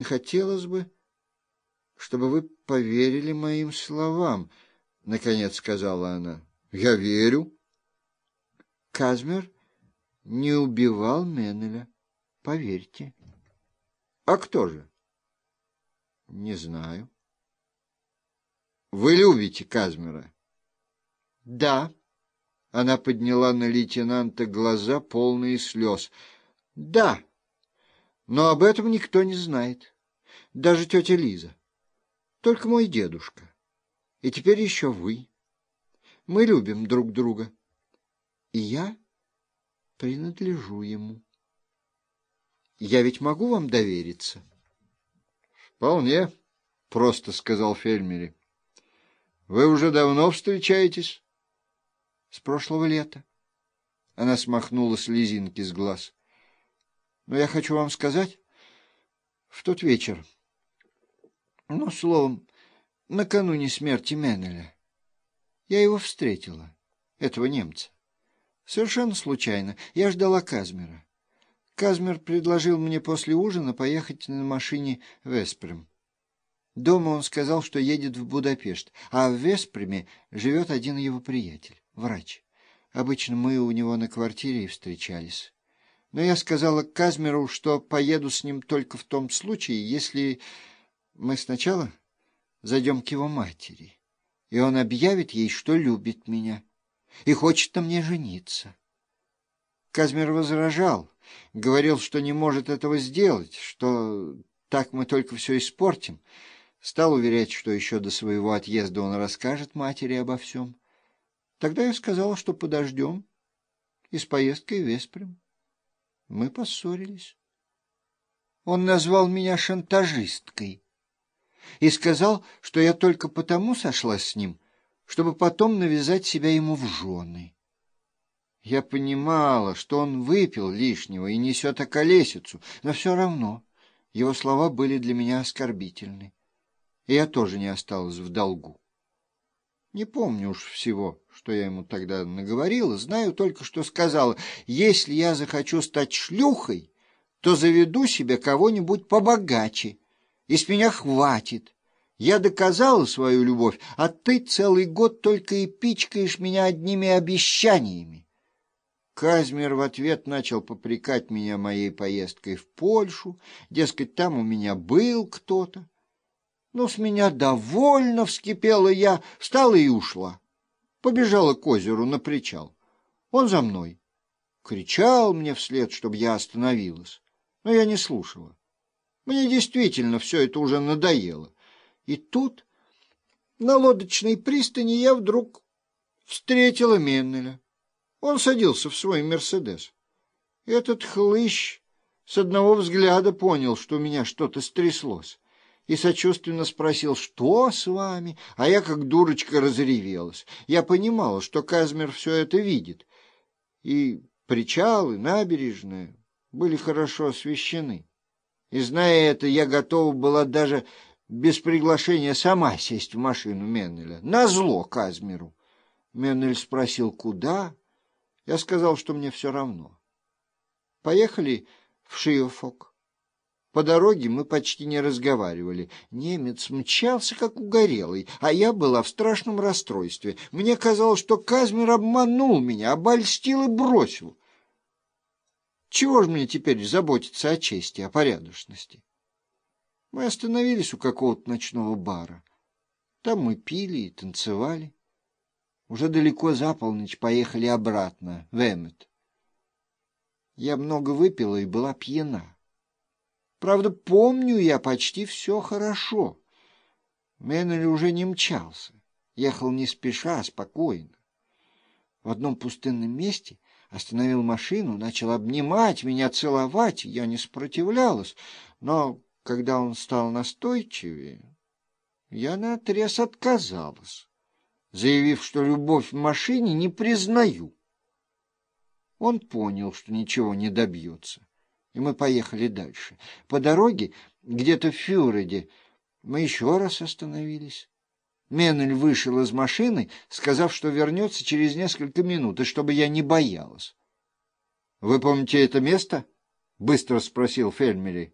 Хотелось бы, чтобы вы поверили моим словам, — наконец сказала она. — Я верю. Казмер не убивал Меннеля, поверьте. — А кто же? — Не знаю. — Вы любите Казмера? — Да. Она подняла на лейтенанта глаза, полные слез. — Да. Но об этом никто не знает. Даже тетя Лиза. Только мой дедушка. И теперь еще вы. Мы любим друг друга. И я принадлежу ему. Я ведь могу вам довериться? — Вполне, — просто сказал Фельмери. — Вы уже давно встречаетесь? — С прошлого лета. Она смахнула слезинки с глаз. Но я хочу вам сказать, в тот вечер, ну, словом, накануне смерти Меннеля, я его встретила, этого немца. Совершенно случайно. Я ждала Казмера. Казмер предложил мне после ужина поехать на машине Веспрем. Дома он сказал, что едет в Будапешт, а в Веспреме живет один его приятель, врач. Обычно мы у него на квартире и встречались но я сказала Казмеру, что поеду с ним только в том случае, если мы сначала зайдем к его матери, и он объявит ей, что любит меня и хочет на мне жениться. Казмер возражал, говорил, что не может этого сделать, что так мы только все испортим. Стал уверять, что еще до своего отъезда он расскажет матери обо всем. Тогда я сказала, что подождем и с поездкой Веспрем. Мы поссорились. Он назвал меня шантажисткой и сказал, что я только потому сошла с ним, чтобы потом навязать себя ему в жены. Я понимала, что он выпил лишнего и несет околесицу, но все равно его слова были для меня оскорбительны, и я тоже не осталась в долгу. Не помню уж всего, что я ему тогда наговорила, знаю только, что сказала, если я захочу стать шлюхой, то заведу себе кого-нибудь побогаче, и с меня хватит. Я доказала свою любовь, а ты целый год только и пичкаешь меня одними обещаниями. Казмер в ответ начал попрекать меня моей поездкой в Польшу, дескать, там у меня был кто-то. Ну, с меня довольно вскипела я, встала и ушла. Побежала к озеру на причал. Он за мной. Кричал мне вслед, чтобы я остановилась. Но я не слушала. Мне действительно все это уже надоело. И тут на лодочной пристани я вдруг встретила Меннеля. Он садился в свой «Мерседес». Этот хлыщ с одного взгляда понял, что у меня что-то стряслось и сочувственно спросил, что с вами? А я, как дурочка, разревелась. Я понимала, что Казмер все это видит. И причалы, набережная были хорошо освещены. И, зная это, я готова была даже без приглашения сама сесть в машину Меннеля. Назло Казмеру. Меннель спросил, куда? Я сказал, что мне все равно. Поехали в Шиофок. По дороге мы почти не разговаривали. Немец мчался, как угорелый, а я была в страшном расстройстве. Мне казалось, что Казмер обманул меня, обольстил и бросил. Чего же мне теперь заботиться о чести, о порядочности? Мы остановились у какого-то ночного бара. Там мы пили и танцевали. Уже далеко за полночь поехали обратно, в Эммет. Я много выпила и была пьяна. Правда, помню я почти все хорошо. Меннель уже не мчался, ехал не спеша, а спокойно. В одном пустынном месте остановил машину, начал обнимать меня, целовать. Я не сопротивлялась, но когда он стал настойчивее, я наотрез отказалась, заявив, что любовь в машине не признаю. Он понял, что ничего не добьется и мы поехали дальше. По дороге, где-то в Фюреде, мы еще раз остановились. Меннель вышел из машины, сказав, что вернется через несколько минут, и чтобы я не боялась. — Вы помните это место? — быстро спросил Фельмери.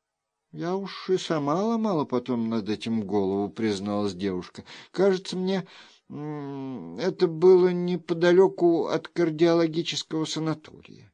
— Я уж и сама ломала потом над этим голову, призналась девушка. Кажется, мне это было неподалеку от кардиологического санатория.